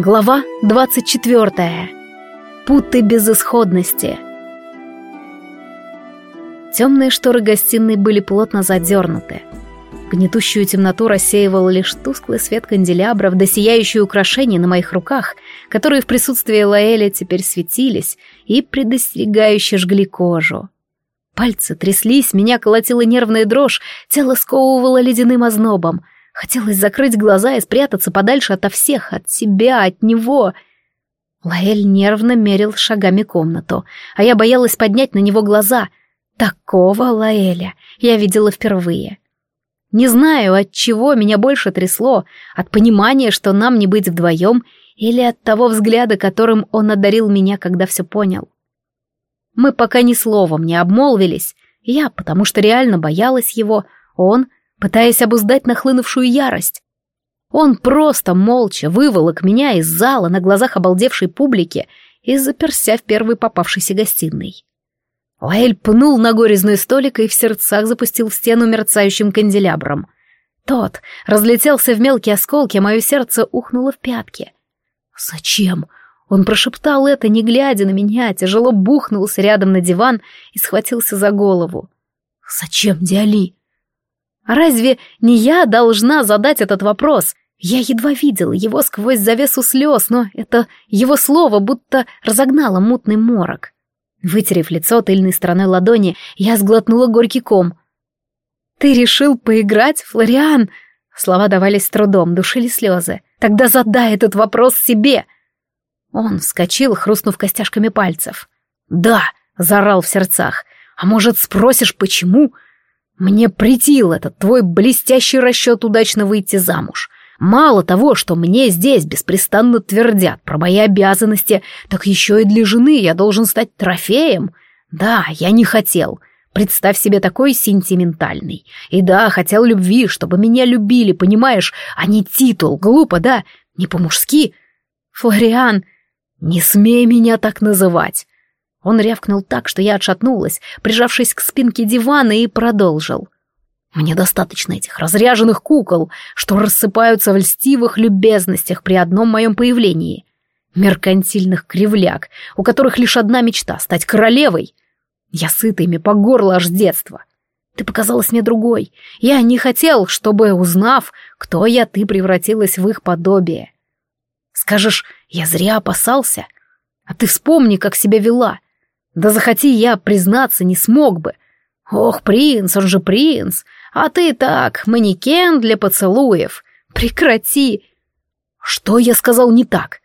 Глава 24. Путы безысходности. Темные шторы гостиной были плотно задернуты. Гнетущую темноту рассеивал лишь тусклый свет канделябров да сияющие украшения на моих руках, которые в присутствии Лаэля теперь светились и предостерегающе жгли кожу. Пальцы тряслись, меня колотила нервная дрожь, тело сковывало ледяным ознобом — Хотелось закрыть глаза и спрятаться подальше ото всех, от себя, от него. Лаэль нервно мерил шагами комнату, а я боялась поднять на него глаза. Такого Лаэля я видела впервые. Не знаю, от чего меня больше трясло, от понимания, что нам не быть вдвоем, или от того взгляда, которым он одарил меня, когда все понял. Мы пока ни словом не обмолвились, я, потому что реально боялась его, он — пытаясь обуздать нахлынувшую ярость. Он просто молча выволок меня из зала на глазах обалдевшей публики и заперся в первой попавшейся гостиной. Лаэль пнул ногой резной столик и в сердцах запустил в стену мерцающим канделябром. Тот разлетелся в мелкие осколки, а мое сердце ухнуло в пятки. «Зачем?» Он прошептал это, не глядя на меня, тяжело бухнулся рядом на диван и схватился за голову. «Зачем, Диали?» Разве не я должна задать этот вопрос? Я едва видела его сквозь завесу слез, но это его слово будто разогнало мутный морок. Вытерев лицо тыльной стороной ладони, я сглотнула горький ком. «Ты решил поиграть, Флориан?» Слова давались с трудом, душили слезы. «Тогда задай этот вопрос себе!» Он вскочил, хрустнув костяшками пальцев. «Да!» — заорал в сердцах. «А может, спросишь, почему?» Мне притил этот твой блестящий расчет удачно выйти замуж. Мало того, что мне здесь беспрестанно твердят про мои обязанности, так еще и для жены я должен стать трофеем. Да, я не хотел. Представь себе такой сентиментальный. И да, хотел любви, чтобы меня любили, понимаешь, а не титул. Глупо, да? Не по-мужски. Флориан, не смей меня так называть. Он рявкнул так, что я отшатнулась, прижавшись к спинке дивана, и продолжил. «Мне достаточно этих разряженных кукол, что рассыпаются в льстивых любезностях при одном моем появлении. Меркантильных кривляк, у которых лишь одна мечта — стать королевой. Я сыта ими по горло аж с детства. Ты показалась мне другой. Я не хотел, чтобы, узнав, кто я, ты превратилась в их подобие. Скажешь, я зря опасался? А ты вспомни, как себя вела. Да захоти я признаться не смог бы. Ох, принц, он же принц, а ты так, манекен для поцелуев. Прекрати. Что я сказал не так?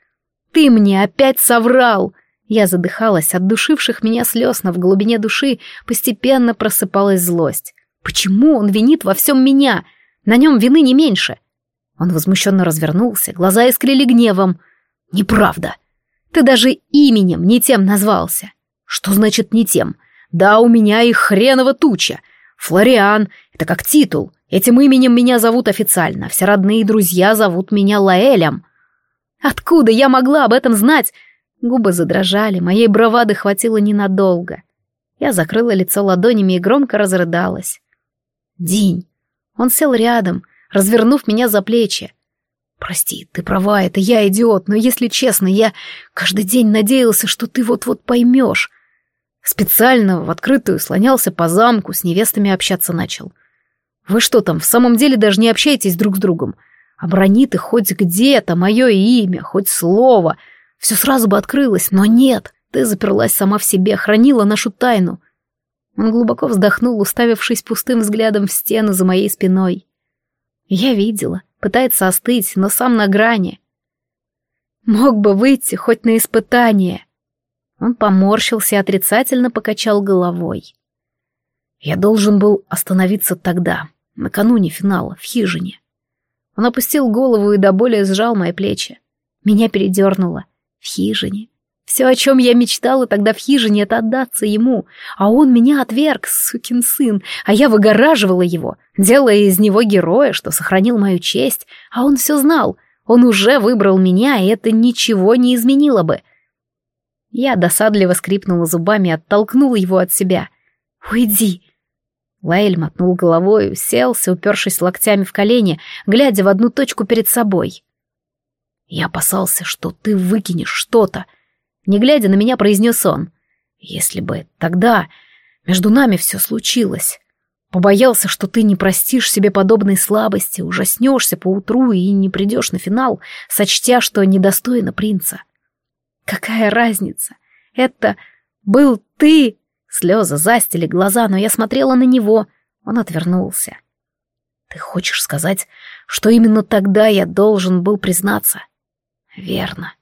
Ты мне опять соврал. Я задыхалась от душивших меня слез, но в глубине души постепенно просыпалась злость. Почему он винит во всем меня? На нем вины не меньше. Он возмущенно развернулся, глаза искрили гневом. «Неправда. Ты даже именем не тем назвался. Что значит не тем? Да, у меня их хреново туча. Флориан — это как титул. Этим именем меня зовут официально. Все родные друзья зовут меня Лаэлем. Откуда я могла об этом знать? Губы задрожали, моей бравады хватило ненадолго. Я закрыла лицо ладонями и громко разрыдалась. День. Он сел рядом, развернув меня за плечи. «Прости, ты права, это я идиот, но, если честно, я каждый день надеялся, что ты вот-вот поймешь. Специально в открытую слонялся по замку, с невестами общаться начал. Вы что там, в самом деле даже не общаетесь друг с другом? Оброни ты хоть где-то мое имя, хоть слово. Все сразу бы открылось, но нет. Ты заперлась сама в себе, хранила нашу тайну. Он глубоко вздохнул, уставившись пустым взглядом в стену за моей спиной. Я видела, пытается остыть, но сам на грани. Мог бы выйти хоть на испытание. Он поморщился и отрицательно покачал головой. Я должен был остановиться тогда, накануне финала, в хижине. Он опустил голову и до боли сжал мои плечи. Меня передернуло. В хижине. Все, о чем я мечтала тогда в хижине, это отдаться ему, а он меня отверг, сукин сын, а я выгораживала его, делая из него героя, что сохранил мою честь, а он все знал, он уже выбрал меня, и это ничего не изменило бы — я досадливо скрипнула зубами и оттолкнула его от себя. «Уйди!» Лаэль мотнул головой, уселся, упершись локтями в колени, глядя в одну точку перед собой. Я опасался, что ты выкинешь что-то. Не глядя на меня, произнес он. Если бы тогда между нами все случилось. Побоялся, что ты не простишь себе подобной слабости, ужаснешься поутру и не придешь на финал, сочтя, что недостойно принца. Какая разница? Это был ты! Слезы застили глаза, но я смотрела на него. Он отвернулся. Ты хочешь сказать, что именно тогда я должен был признаться? Верно.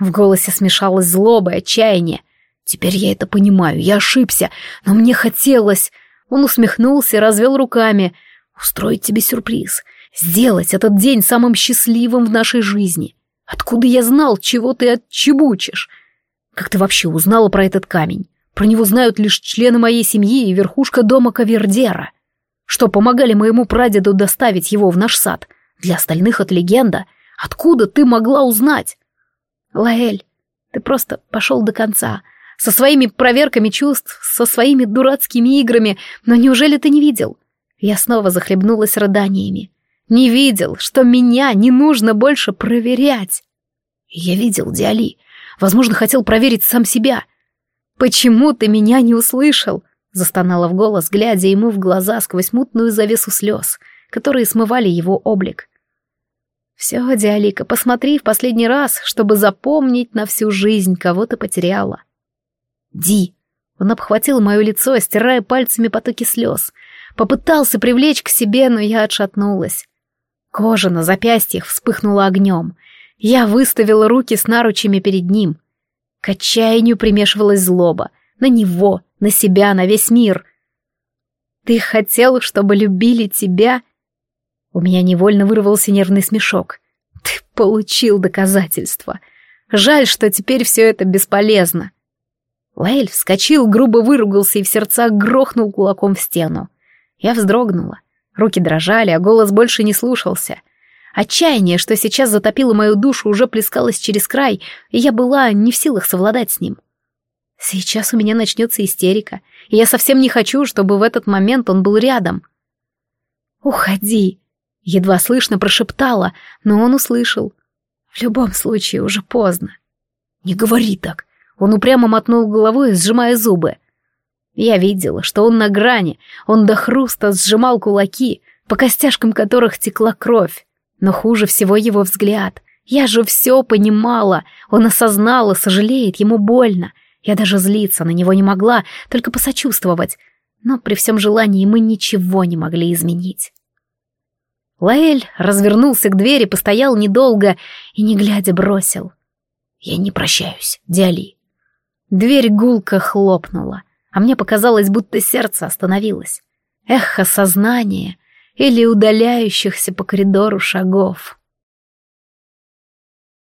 В голосе смешалось злоба и отчаяние. Теперь я это понимаю, я ошибся, но мне хотелось... Он усмехнулся, развел руками. Устроить тебе сюрприз. Сделать этот день самым счастливым в нашей жизни. Откуда я знал, чего ты отчебучишь? Как ты вообще узнала про этот камень? Про него знают лишь члены моей семьи и верхушка дома Кавердера. Что помогали моему прадеду доставить его в наш сад. Для остальных это легенда. Откуда ты могла узнать? Лаэль, ты просто пошел до конца. Со своими проверками чувств, со своими дурацкими играми. Но неужели ты не видел? Я снова захлебнулась рыданиями. Не видел, что меня не нужно больше проверять. Я видел Диали. Возможно, хотел проверить сам себя. «Почему ты меня не услышал?» Застонала в голос, глядя ему в глаза сквозь мутную завесу слез, которые смывали его облик. «Все, Диалика, посмотри в последний раз, чтобы запомнить на всю жизнь, кого ты потеряла». «Ди!» Он обхватил мое лицо, стирая пальцами потоки слез. Попытался привлечь к себе, но я отшатнулась. Кожа на запястьях вспыхнула огнем. Я выставила руки с наручами перед ним. К отчаянию примешивалась злоба. На него, на себя, на весь мир. «Ты хотел, чтобы любили тебя?» У меня невольно вырвался нервный смешок. «Ты получил доказательства. Жаль, что теперь все это бесполезно». Лаэль вскочил, грубо выругался и в сердцах грохнул кулаком в стену. Я вздрогнула. Руки дрожали, а голос больше не слушался. Отчаяние, что сейчас затопило мою душу, уже плескалось через край, и я была не в силах совладать с ним. Сейчас у меня начнется истерика, и я совсем не хочу, чтобы в этот момент он был рядом. «Уходи!» — едва слышно прошептала, но он услышал. В любом случае, уже поздно. «Не говори так!» Он упрямо мотнул головой, сжимая зубы. Я видела, что он на грани, он до хруста сжимал кулаки, по костяшкам которых текла кровь. Но хуже всего его взгляд. Я же все понимала, он осознал и сожалеет, ему больно. Я даже злиться на него не могла, только посочувствовать. Но при всем желании мы ничего не могли изменить. Лаэль развернулся к двери, постоял недолго и, не глядя, бросил. «Я не прощаюсь, Диали». Дверь гулко хлопнула а мне показалось, будто сердце остановилось. Эхо сознания или удаляющихся по коридору шагов.